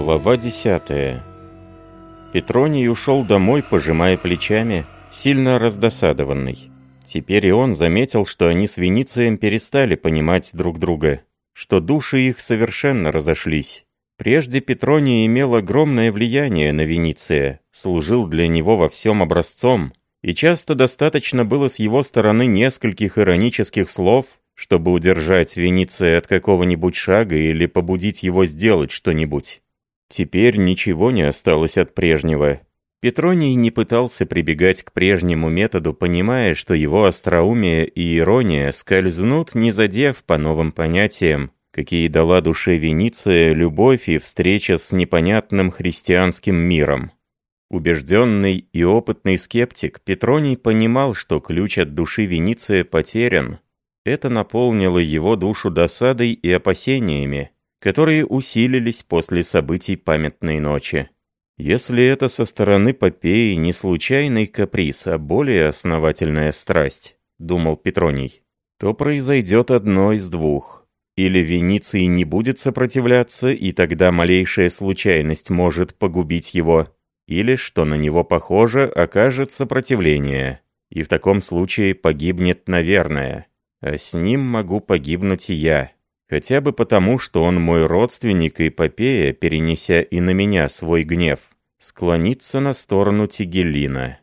Глава 10 Петроний ушел домой, пожимая плечами, сильно раздосадованный. Теперь и он заметил, что они с Веницием перестали понимать друг друга, что души их совершенно разошлись. Прежде Петроний имел огромное влияние на Вениция, служил для него во всем образцом, и часто достаточно было с его стороны нескольких иронических слов, чтобы удержать Вениция от какого-нибудь шага или побудить его сделать что-нибудь. Теперь ничего не осталось от прежнего. Петроний не пытался прибегать к прежнему методу, понимая, что его остроумие и ирония скользнут, не задев по новым понятиям, какие дала душе Вениция любовь и встреча с непонятным христианским миром. Убежденный и опытный скептик, Петроний понимал, что ключ от души Вениция потерян. Это наполнило его душу досадой и опасениями, которые усилились после событий памятной ночи. Если это со стороны Попеи не случайный каприз, а более основательная страсть, думал Петроний, то произойдет одно из двух. Или Вениций не будет сопротивляться, и тогда малейшая случайность может погубить его, или, что на него похоже, окажет сопротивление, и в таком случае погибнет наверное, а с ним могу погибнуть и я. Хотя бы потому, что он мой родственник и Попея, перенеся и на меня свой гнев, склонится на сторону Тигелина.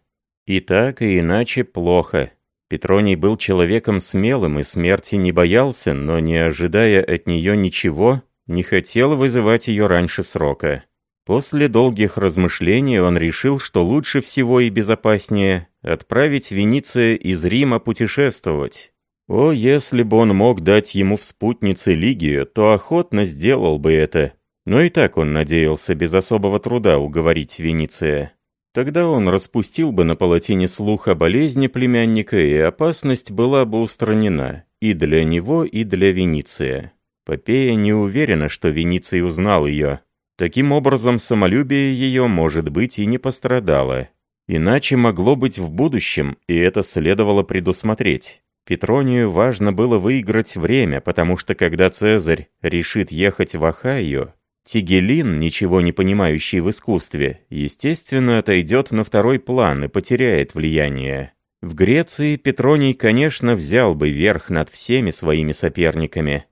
И так, и иначе плохо. Петроний был человеком смелым и смерти не боялся, но, не ожидая от нее ничего, не хотел вызывать ее раньше срока. После долгих размышлений он решил, что лучше всего и безопаснее отправить Вениция из Рима путешествовать, о, если бы он мог дать ему в спутнице Лигию, то охотно сделал бы это. Но и так он надеялся без особого труда уговорить Вениция. Тогда он распустил бы на палатине слух о болезни племянника, и опасность была бы устранена и для него, и для Вениция. Попея не уверена, что Вениций узнал ее. Таким образом, самолюбие ее, может быть, и не пострадало. Иначе могло быть в будущем, и это следовало предусмотреть. Петронию важно было выиграть время, потому что когда Цезарь решит ехать в Ахайо, Тигелин, ничего не понимающий в искусстве, естественно, отойдет на второй план и потеряет влияние. В Греции Петроний, конечно, взял бы верх над всеми своими соперниками,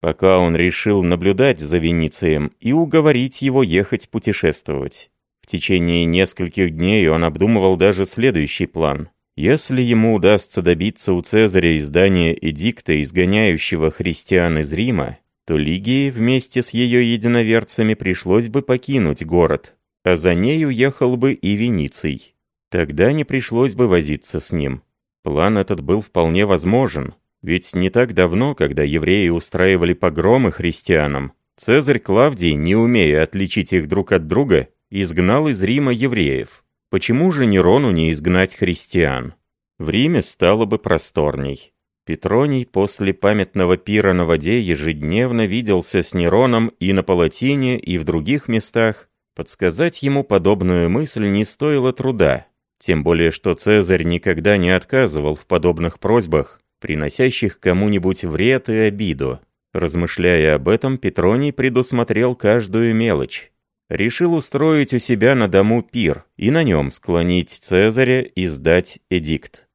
пока он решил наблюдать за Веницием и уговорить его ехать путешествовать. В течение нескольких дней он обдумывал даже следующий план. Если ему удастся добиться у Цезаря издания эдикта, изгоняющего христиан из Рима, то Лигии вместе с ее единоверцами пришлось бы покинуть город, а за ней уехал бы и Вениций. Тогда не пришлось бы возиться с ним. План этот был вполне возможен, ведь не так давно, когда евреи устраивали погромы христианам, Цезарь Клавдий, не умея отличить их друг от друга, изгнал из Рима евреев. Почему же Нерону не изгнать христиан? В Риме стало бы просторней. Петроний после памятного пира на воде ежедневно виделся с Нероном и на Палатине, и в других местах. Подсказать ему подобную мысль не стоило труда. Тем более, что Цезарь никогда не отказывал в подобных просьбах, приносящих кому-нибудь вред и обиду. Размышляя об этом, Петроний предусмотрел каждую мелочь решил устроить у себя на дому пир и на нем склонить Цезаря и сдать эдикт.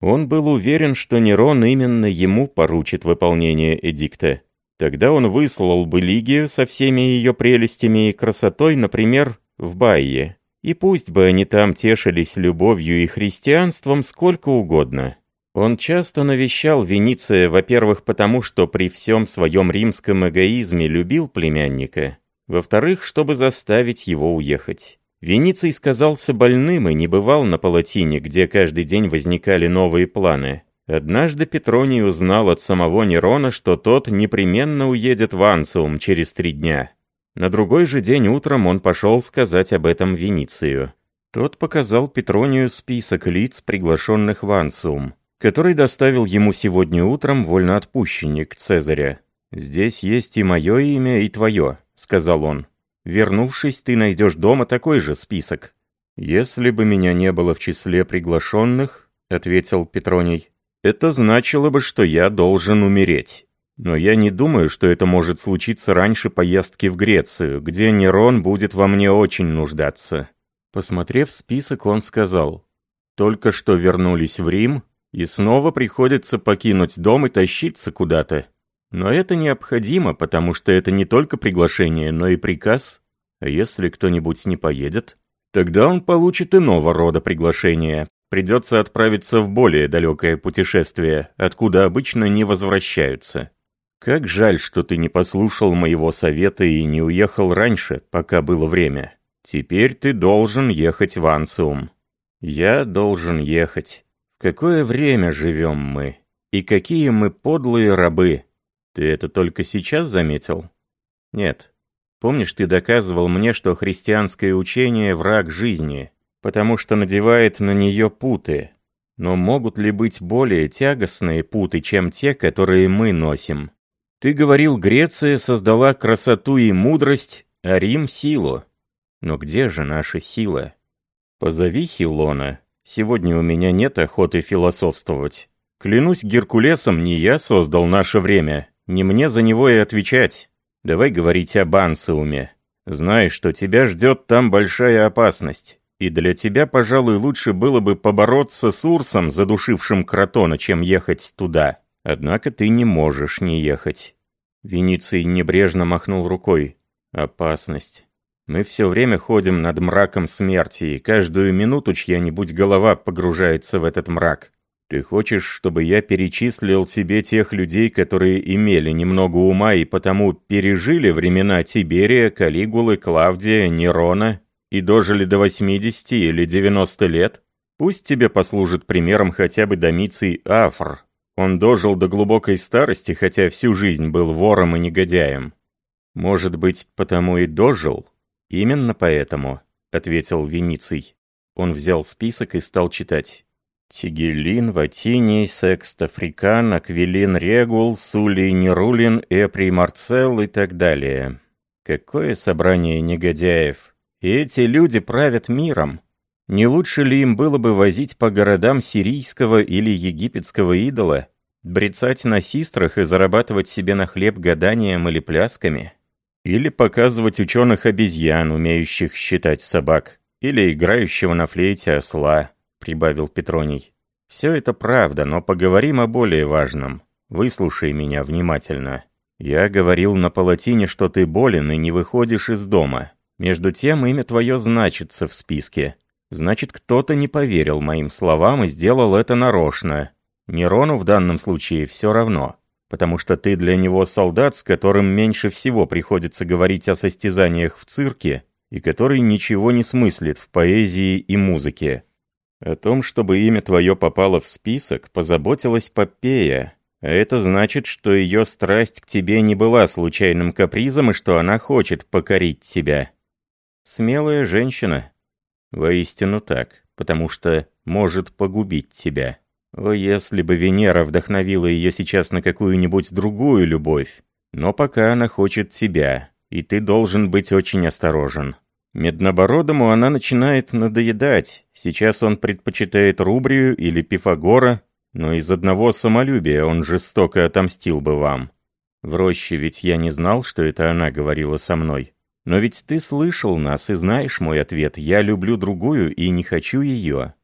Он был уверен, что Нерон именно ему поручит выполнение эдикта. Тогда он выслал бы Лигию со всеми ее прелестями и красотой, например, в Байе. И пусть бы они там тешились любовью и христианством сколько угодно. Он часто навещал Вениция, во-первых, потому что при всем своем римском эгоизме любил племянника, во-вторых, чтобы заставить его уехать. Вениций сказался больным и не бывал на Палатине, где каждый день возникали новые планы. Однажды Петроний узнал от самого Нерона, что тот непременно уедет в Ансиум через три дня. На другой же день утром он пошел сказать об этом Веницию. Тот показал Петронию список лиц, приглашенных в Ансиум, который доставил ему сегодня утром вольноотпущенник Цезаря. «Здесь есть и мое имя, и твое сказал он. «Вернувшись, ты найдешь дома такой же список». «Если бы меня не было в числе приглашенных», — ответил Петроний, «это значило бы, что я должен умереть». Но я не думаю, что это может случиться раньше поездки в Грецию, где Нерон будет во мне очень нуждаться». Посмотрев список, он сказал, «Только что вернулись в Рим, и снова приходится покинуть дом и тащиться куда-то. Но это необходимо, потому что это не только приглашение, но и приказ. А если кто-нибудь не поедет, тогда он получит иного рода приглашение. Придется отправиться в более далекое путешествие, откуда обычно не возвращаются. Как жаль, что ты не послушал моего совета и не уехал раньше, пока было время. Теперь ты должен ехать в Ансиум. Я должен ехать. Какое время живем мы? И какие мы подлые рабы. Ты это только сейчас заметил? Нет. Помнишь, ты доказывал мне, что христианское учение – враг жизни, потому что надевает на нее путы. Но могут ли быть более тягостные путы, чем те, которые мы носим? Ты говорил, Греция создала красоту и мудрость, а Рим — силу. Но где же наша сила? Позови Хилона. Сегодня у меня нет охоты философствовать. Клянусь Геркулесом, не я создал наше время, не мне за него и отвечать. Давай говорить об Ансиуме. Знай, что тебя ждет там большая опасность. И для тебя, пожалуй, лучше было бы побороться с Урсом, задушившим Кротона, чем ехать туда. Однако ты не можешь не ехать. Вениций небрежно махнул рукой. Опасность. Мы все время ходим над мраком смерти, и каждую минуту чья-нибудь голова погружается в этот мрак. Ты хочешь, чтобы я перечислил тебе тех людей, которые имели немного ума и потому пережили времена Тиберия, Калигулы, Клавдия, Нерона и дожили до 80 или 90 лет? Пусть тебе послужит примером хотя бы Домиций Афр. Он дожил до глубокой старости, хотя всю жизнь был вором и негодяем. Может быть, потому и дожил? Именно поэтому, ответил Вениций. Он взял список и стал читать. Тигелин, Ватиний, Секст Африкан, Аквилин Регул, Сулий Нерулин, Эприй Марцел и так далее. Какое собрание негодяев! И эти люди правят миром. Не лучше ли им было бы возить по городам сирийского или египетского идола, брецать на систрах и зарабатывать себе на хлеб гаданием или плясками? Или показывать ученых обезьян, умеющих считать собак, или играющего на флейте осла? — прибавил Петроний. «Все это правда, но поговорим о более важном. Выслушай меня внимательно. Я говорил на палатине, что ты болен и не выходишь из дома. Между тем, имя твое значится в списке. Значит, кто-то не поверил моим словам и сделал это нарочно. Нерону в данном случае все равно, потому что ты для него солдат, с которым меньше всего приходится говорить о состязаниях в цирке, и который ничего не смыслит в поэзии и музыке. О том, чтобы имя твое попало в список, позаботилась Попея, а это значит, что ее страсть к тебе не была случайным капризом и что она хочет покорить тебя. Смелая женщина. Воистину так, потому что может погубить тебя. О, если бы Венера вдохновила ее сейчас на какую-нибудь другую любовь. Но пока она хочет тебя, и ты должен быть очень осторожен. Меднобородому она начинает надоедать. Сейчас он предпочитает Рубрию или Пифагора, но из одного самолюбия он жестоко отомстил бы вам. В роще ведь я не знал, что это она говорила со мной. Но ведь ты слышал нас и знаешь мой ответ. Я люблю другую и не хочу ее.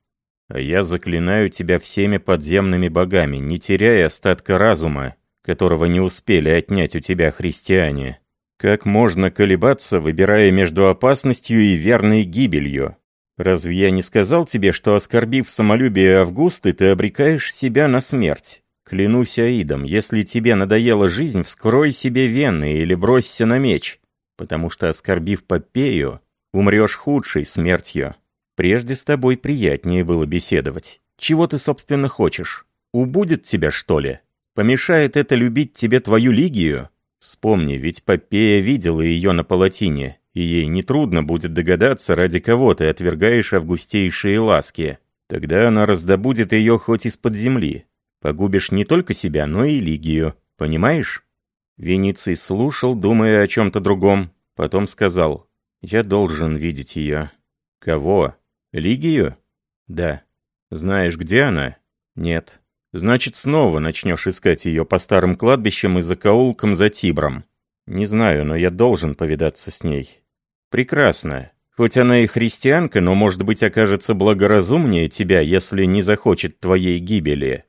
А я заклинаю тебя всеми подземными богами, не теряя остатка разума, которого не успели отнять у тебя христиане. Как можно колебаться, выбирая между опасностью и верной гибелью? Разве я не сказал тебе, что, оскорбив самолюбие Августы, ты обрекаешь себя на смерть? Клянусь Аидом, если тебе надоела жизнь, вскрой себе вены или бросься на меч, потому что, оскорбив Попею, умрешь худшей смертью. Прежде с тобой приятнее было беседовать. Чего ты, собственно, хочешь? Убудет тебя, что ли? Помешает это любить тебе твою Лигию? Вспомни, ведь Попея видела ее на палатине, и ей нетрудно будет догадаться, ради кого ты отвергаешь августейшие ласки. Тогда она раздобудет ее хоть из-под земли. Погубишь не только себя, но и Лигию. Понимаешь? Вениций слушал, думая о чем-то другом. Потом сказал, «Я должен видеть ее». «Кого? Лигию?» «Да». «Знаешь, где она?» «Нет». Значит, снова начнешь искать ее по старым кладбищам и закоулкам за Тибром. Не знаю, но я должен повидаться с ней. Прекрасно. Хоть она и христианка, но, может быть, окажется благоразумнее тебя, если не захочет твоей гибели.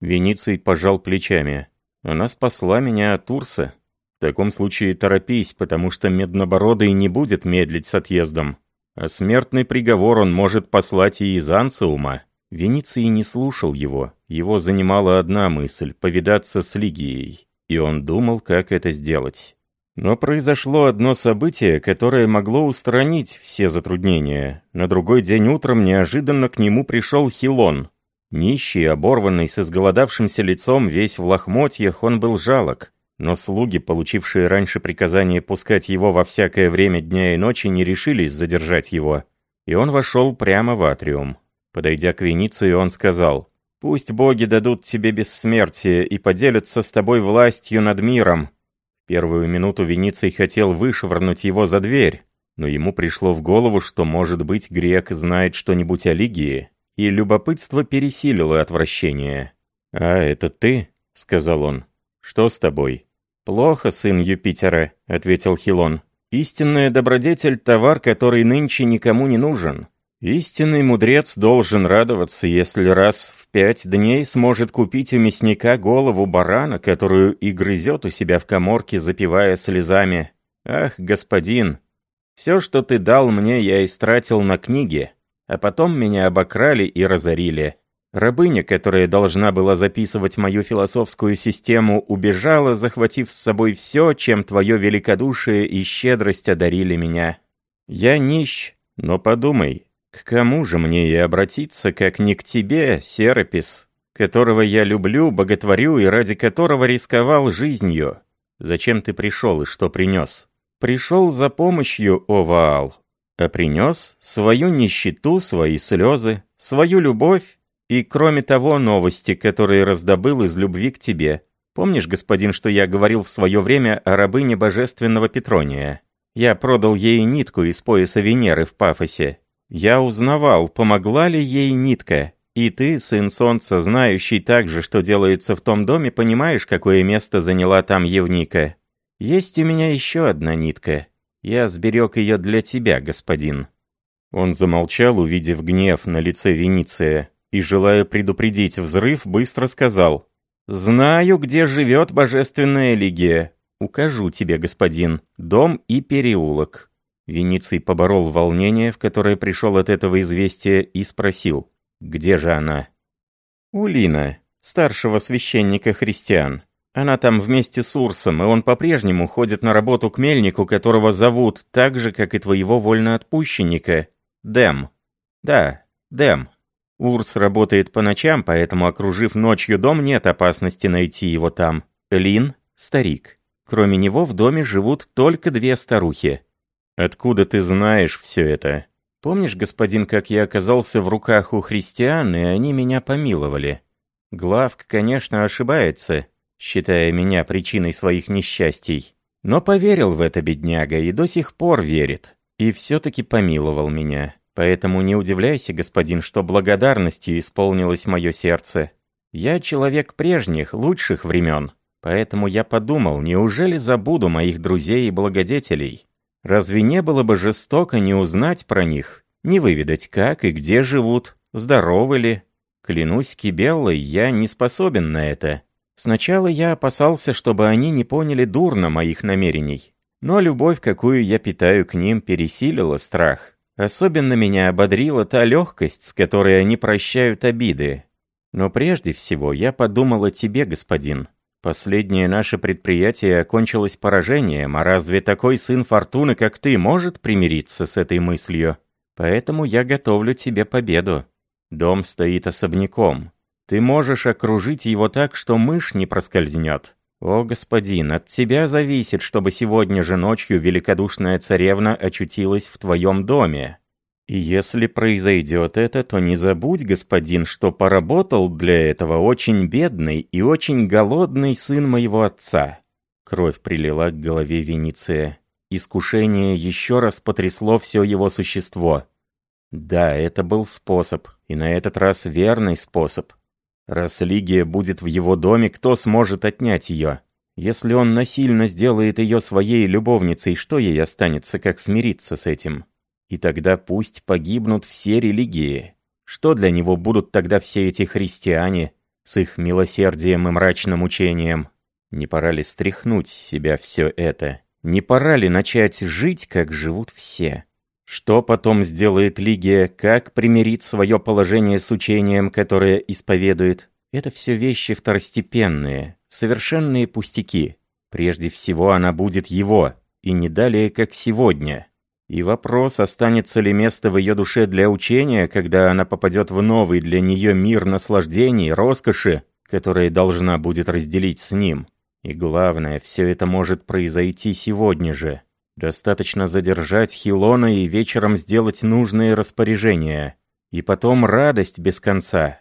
Вениций пожал плечами. Она спасла меня от Урса. В таком случае торопись, потому что Меднобородый не будет медлить с отъездом. А смертный приговор он может послать и из Анциума. Вениций не слушал его. Его занимала одна мысль — повидаться с Лигией. И он думал, как это сделать. Но произошло одно событие, которое могло устранить все затруднения. На другой день утром неожиданно к нему пришел Хилон. Нищий, оборванный, с изголодавшимся лицом, весь в лохмотьях, он был жалок. Но слуги, получившие раньше приказание пускать его во всякое время дня и ночи, не решились задержать его. И он вошел прямо в атриум. Подойдя к Вениции, он сказал, «Пусть боги дадут тебе бессмертие и поделятся с тобой властью над миром, Первую минуту Вениций хотел вышвырнуть его за дверь, но ему пришло в голову, что, может быть, грек знает что-нибудь о Лигии, и любопытство пересилило отвращение. «А, это ты?» — сказал он. «Что с тобой?» «Плохо, сын Юпитера», — ответил Хилон. «Истинная добродетель — товар, который нынче никому не нужен. Истинный мудрец должен радоваться, если раз в пять дней сможет купить у мясника голову барана, которую и грызет у себя в коморке, запивая слезами. Ах, господин, все, что ты дал мне, я истратил на книги, а потом меня обокрали и разорили. Рабыня, которая должна была записывать мою философскую систему, убежала, захватив с собой все, чем твое великодушие и щедрость одарили меня. Я нищ, но подумай, к кому же мне и обратиться, как не к тебе, Серапис, которого я люблю, боготворю и ради которого рисковал жизнью? Зачем ты пришел и что принес? Пришел за помощью, о Ваал, а принес свою нищету, свои слезы, свою любовь и, кроме того, новости, которые раздобыл из любви к тебе. Помнишь, господин, что я говорил в свое время о рабыне божественного Петрония? Я продал ей нитку из пояса Венеры в Пафосе, я узнавал, помогла ли ей нитка. И ты, сын солнца, знающий также, что делается в том доме, понимаешь, какое место заняла там Евника. Есть у меня еще одна нитка. Я сберег ее для тебя, господин». Он замолчал, увидев гнев на лице Вениция, и, желая предупредить взрыв, быстро сказал, «Знаю, где живет божественная Лигия. Укажу тебе, господин, дом и переулок». Вениций поборол волнение, в которое пришел от этого известия, и спросил, где же она? «У Лина, старшего священника христиан. Она там вместе с Урсом, и он по-прежнему ходит на работу к мельнику, которого зовут так же, как и твоего вольноотпущенника, Дэм. Да, Дэм. Урс работает по ночам, поэтому, окружив ночью дом, нет опасности найти его там. Лин — старик. Кроме него в доме живут только две старухи. «Откуда ты знаешь все это?» «Помнишь, господин, как я оказался в руках у христиан, и они меня помиловали?» Главк, конечно, ошибается, считая меня причиной своих несчастий. Но поверил в это бедняга и до сих пор верит. И все-таки помиловал меня. Поэтому не удивляйся, господин, что благодарностью исполнилось мое сердце. Я человек прежних, лучших времен. Поэтому я подумал, неужели забуду моих друзей и благодетелей? Разве не было бы жестоко не узнать про них, не выведать, как и где живут, здоровы ли? Клянусь Кибеллой, я не способен на это. Сначала я опасался, чтобы они не поняли дурно моих намерений. Но любовь, какую я питаю к ним, пересилила страх. Особенно меня ободрила та легкость, с которой они прощают обиды. Но прежде всего я подумал о тебе, господин. Последнее наше предприятие окончилось поражением, а разве такой сын Фортуны, как ты, может примириться с этой мыслью? Поэтому я готовлю тебе победу. Дом стоит особняком. Ты можешь окружить его так, что мышь не проскользнет. О, господин, от тебя зависит, чтобы сегодня же ночью великодушная царевна очутилась в твоем доме. Если произойдет это, то не забудь, господин, что поработал для этого очень бедный и очень голодный сын моего отца». Кровь прилила к голове Венеция. Искушение еще раз потрясло все его существо. Да, это был способ, и на этот раз верный способ. Раз Лигия будет в его доме, кто сможет отнять ее? Если он насильно сделает ее своей любовницей, что ей останется, как смириться с этим? И тогда пусть погибнут все религии. Что для него будут тогда все эти христиане с их милосердием и мрачным учением? Не пора ли стряхнуть с себя все это? Не пора ли начать жить, как живут все? Что потом сделает Лигия, как примирит свое положение с учением, которое исповедует? Это все вещи второстепенные, совершенные пустяки. Прежде всего она будет его, и не далее, как сегодня. И вопрос, останется ли место в ее душе для учения, когда она попадет в новый для нее мир наслаждений, роскоши, которая должна будет разделить с ним. И главное, все это может произойти сегодня же. Достаточно задержать Хилона и вечером сделать нужные распоряжения. И потом радость без конца.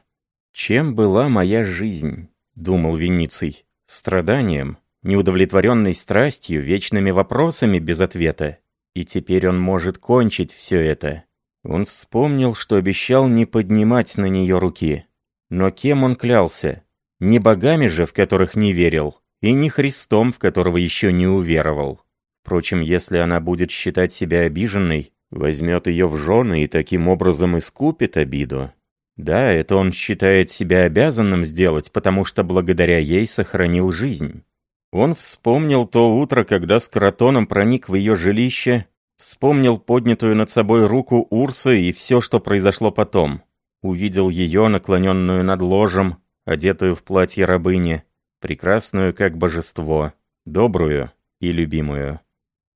«Чем была моя жизнь?» — думал Вениций. «Страданием, неудовлетворенной страстью, вечными вопросами без ответа. И теперь он может кончить все это». Он вспомнил, что обещал не поднимать на нее руки. Но кем он клялся? Не богами же, в которых не верил, и не Христом, в которого еще не уверовал. Впрочем, если она будет считать себя обиженной, возьмет ее в жены и таким образом искупит обиду. Да, это он считает себя обязанным сделать, потому что благодаря ей сохранил жизнь. Он вспомнил то утро, когда с Каратоном проник в ее жилище, вспомнил поднятую над собой руку Урсы и все, что произошло потом. Увидел ее, наклоненную над ложем, одетую в платье рабыни, прекрасную как божество, добрую и любимую.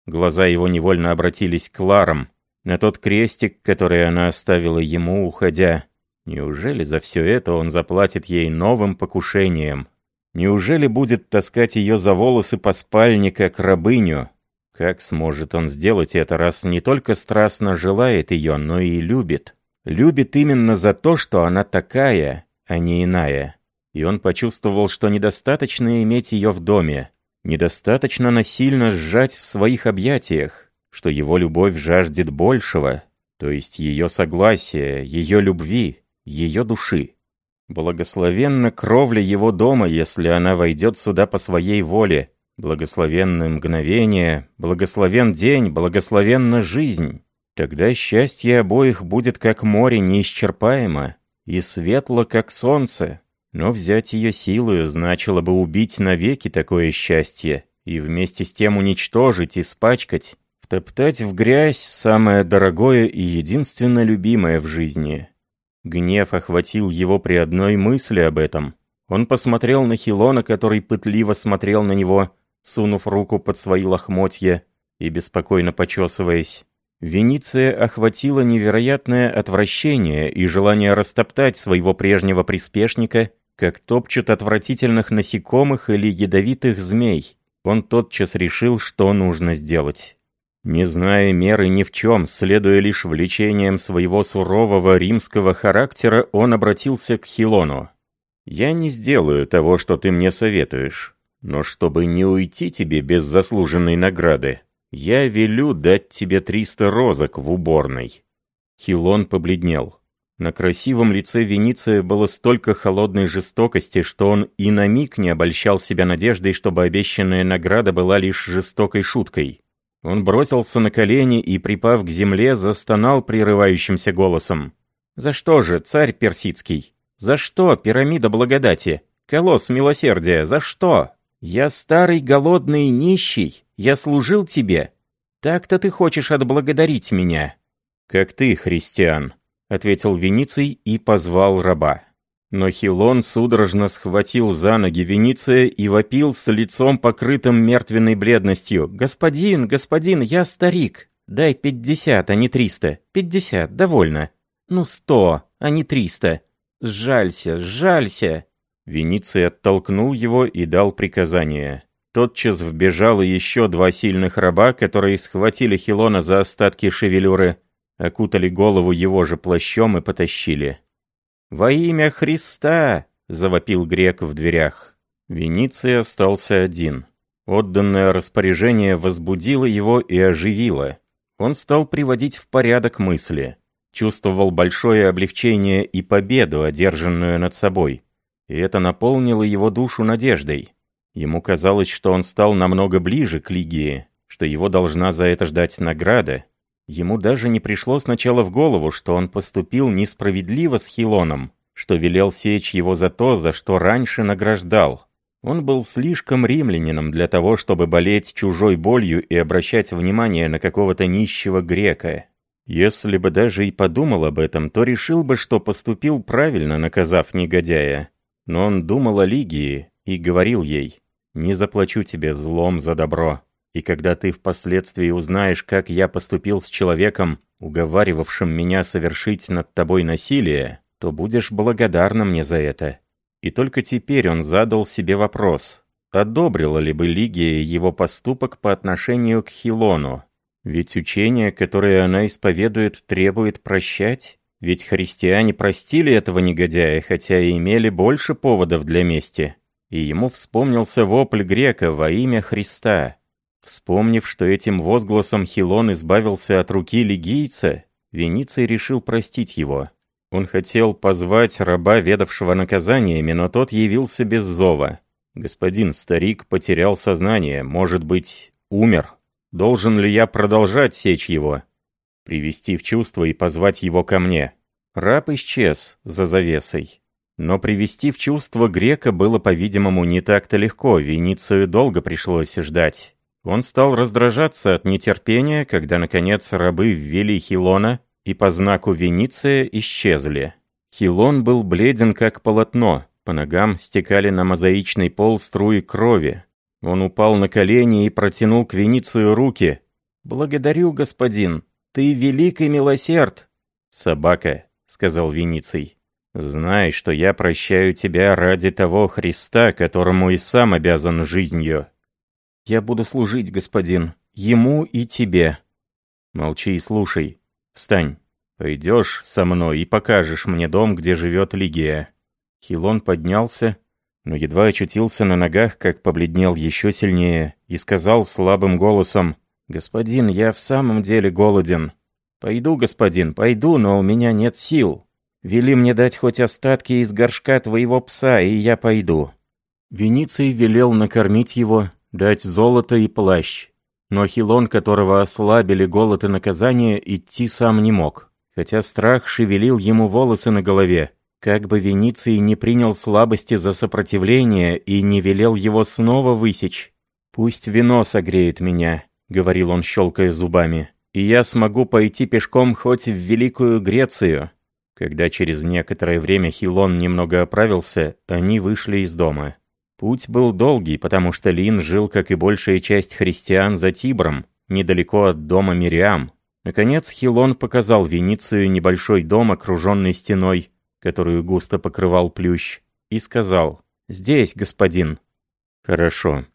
Глаза его невольно обратились к Ларам, на тот крестик, который она оставила ему, уходя. Неужели за все это он заплатит ей новым покушением? Неужели будет таскать ее за волосы по спальне, как рабыню? Как сможет он сделать это, раз не только страстно желает ее, но и любит? Любит именно за то, что она такая, а не иная. И он почувствовал, что недостаточно иметь ее в доме, недостаточно насильно сжать в своих объятиях, что его любовь жаждет большего, то есть ее согласия, ее любви, ее души. Благословенна кровля его дома, если она войдет сюда по своей воле. Благословенны мгновение, благословен день, благословенна жизнь. Тогда счастье обоих будет как море неисчерпаемо и светло, как солнце, но взять ее силою значило бы убить навеки такое счастье и вместе с тем уничтожить, испачкать, втоптать в грязь самое дорогое и единственно любимое в жизни. Гнев охватил его при одной мысли об этом. Он посмотрел на Хилона, который пытливо смотрел на него, сунув руку под свои лохмотья и беспокойно почесываясь. Вениция охватила невероятное отвращение и желание растоптать своего прежнего приспешника как топчет отвратительных насекомых или ядовитых змей. Он тотчас решил, что нужно сделать. Не зная меры ни в чем, следуя лишь влечением своего сурового римского характера, он обратился к Хилону. «Я не сделаю того, что ты мне советуешь, но чтобы не уйти тебе без заслуженной награды, я велю дать тебе триста розок в уборной». Хилон побледнел. На красивом лице Вениция было столько холодной жестокости, что он и на миг не обольщал себя надеждой, чтобы обещанная награда была лишь жестокой шуткой. Он бросился на колени и, припав к земле, застонал прерывающимся голосом. «За что же, царь персидский? За что, пирамида благодати? Колосс милосердия, за что? Я старый, голодный, нищий, я служил тебе. Так-то ты хочешь отблагодарить меня?» «Как ты, христиан», ответил Вениций и позвал раба. Но Хилон судорожно схватил за ноги Вениция и вопил с лицом покрытым мертвенной бледностью. «Господин, господин, я старик. Дай пятьдесят, а не триста. Пятьдесят, довольно. Ну, сто, а не триста. Сжалься, сжалься!» Вениций оттолкнул его и дал приказание. Тотчас вбежало еще два сильных раба, которые схватили Хилона за остатки шевелюры, окутали голову его же плащом и потащили. «Во имя Христа!» — завопил грек в дверях. Вениций остался один. Отданное распоряжение возбудило его и оживило. Он стал приводить в порядок мысли. Чувствовал большое облегчение и победу, одержанную над собой. и это наполнило его душу надеждой. Ему казалось, что он стал намного ближе к Лигии, что его должна за это ждать награда. Ему даже не пришло сначала в голову, что он поступил несправедливо с Хилоном, что велел сечь его за то, за что раньше награждал. Он был слишком римлянином для того, чтобы болеть чужой болью и обращать внимание на какого-то нищего грека. Если бы даже и подумал об этом, то решил бы, что поступил правильно, наказав негодяя. Но он думал о Лигии и говорил ей, «Не заплачу тебе злом за добро. И когда ты впоследствии узнаешь, как я поступил с человеком, уговаривавшим меня совершить над тобой насилие, то будешь благодарна мне за это». И только теперь он задал себе вопрос, одобрила ли бы Лигия его поступок по отношению к Хилону. Ведь учение, которое она исповедует, требует прощать. Ведь христиане простили этого негодяя, хотя и имели больше поводов для мести. И ему вспомнился вопль грека во имя Христа. Вспомнив, что этим возгласом Хилон избавился от руки лигийца, Вениций решил простить его. Он хотел позвать раба, ведавшего наказаниями, но тот явился без зова. «Господин старик потерял сознание, может быть, умер. Должен ли я продолжать сечь его?» Привести в чувство и позвать его ко мне. Раб исчез за завесой. Но привести в чувство грека было, по-видимому, не так-то легко, Веницию долго пришлось ждать. Он стал раздражаться от нетерпения, когда, наконец, рабы ввели Хилона и по знаку Вениция исчезли. Хилон был бледен как полотно, по ногам стекали на мозаичный пол струи крови. Он упал на колени и протянул к Веницию руки. «Благодарю, господин, ты велик и милосерд!» «Собака», — сказал Вениций, — «знай, что я прощаю тебя ради того Христа, которому и сам обязан жизнью». «Я буду служить, господин, ему и тебе». «Молчи и слушай», «Встань. Пойдешь со мной и покажешь мне дом, где живет Лигия». Хилон поднялся, но едва очутился на ногах, как побледнел еще сильнее, и сказал слабым голосом, «Господин, я в самом деле голоден. Пойду, господин, пойду, но у меня нет сил. Вели мне дать хоть остатки из горшка твоего пса, и я пойду». Вениций велел накормить его, дать золото и плащ. Но Хилон, которого ослабили голод и наказание, идти сам не мог. Хотя страх шевелил ему волосы на голове. Как бы Вениций не принял слабости за сопротивление и не велел его снова высечь. «Пусть вино согреет меня», — говорил он, щелкая зубами. «И я смогу пойти пешком хоть в Великую Грецию». Когда через некоторое время Хилон немного оправился, они вышли из дома. Путь был долгий, потому что Лин жил, как и большая часть христиан, за Тибром, недалеко от дома Мириам. Наконец Хилон показал Веницию небольшой дом, окруженный стеной, которую густо покрывал плющ, и сказал «Здесь, господин». «Хорошо.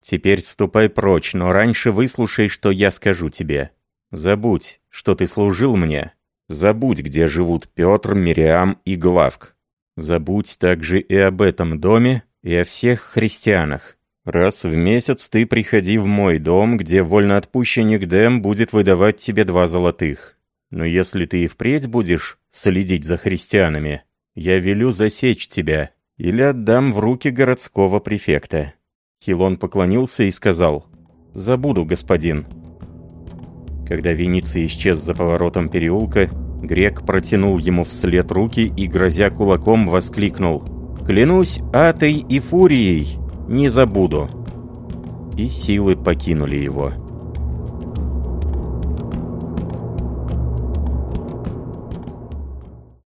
Теперь ступай прочь, но раньше выслушай, что я скажу тебе. Забудь, что ты служил мне. Забудь, где живут Петр, Мириам и Главк. Забудь также и об этом доме, и о всех христианах. Раз в месяц ты приходи в мой дом, где вольноотпущенник Дэм будет выдавать тебе два золотых. Но если ты и впредь будешь следить за христианами, я велю засечь тебя или отдам в руки городского префекта». Хилон поклонился и сказал, «Забуду, господин». Когда Вениций исчез за поворотом переулка, Грек протянул ему вслед руки и, грозя кулаком, воскликнул – Клянусь Атой и Фурией, не забуду». И силы покинули его.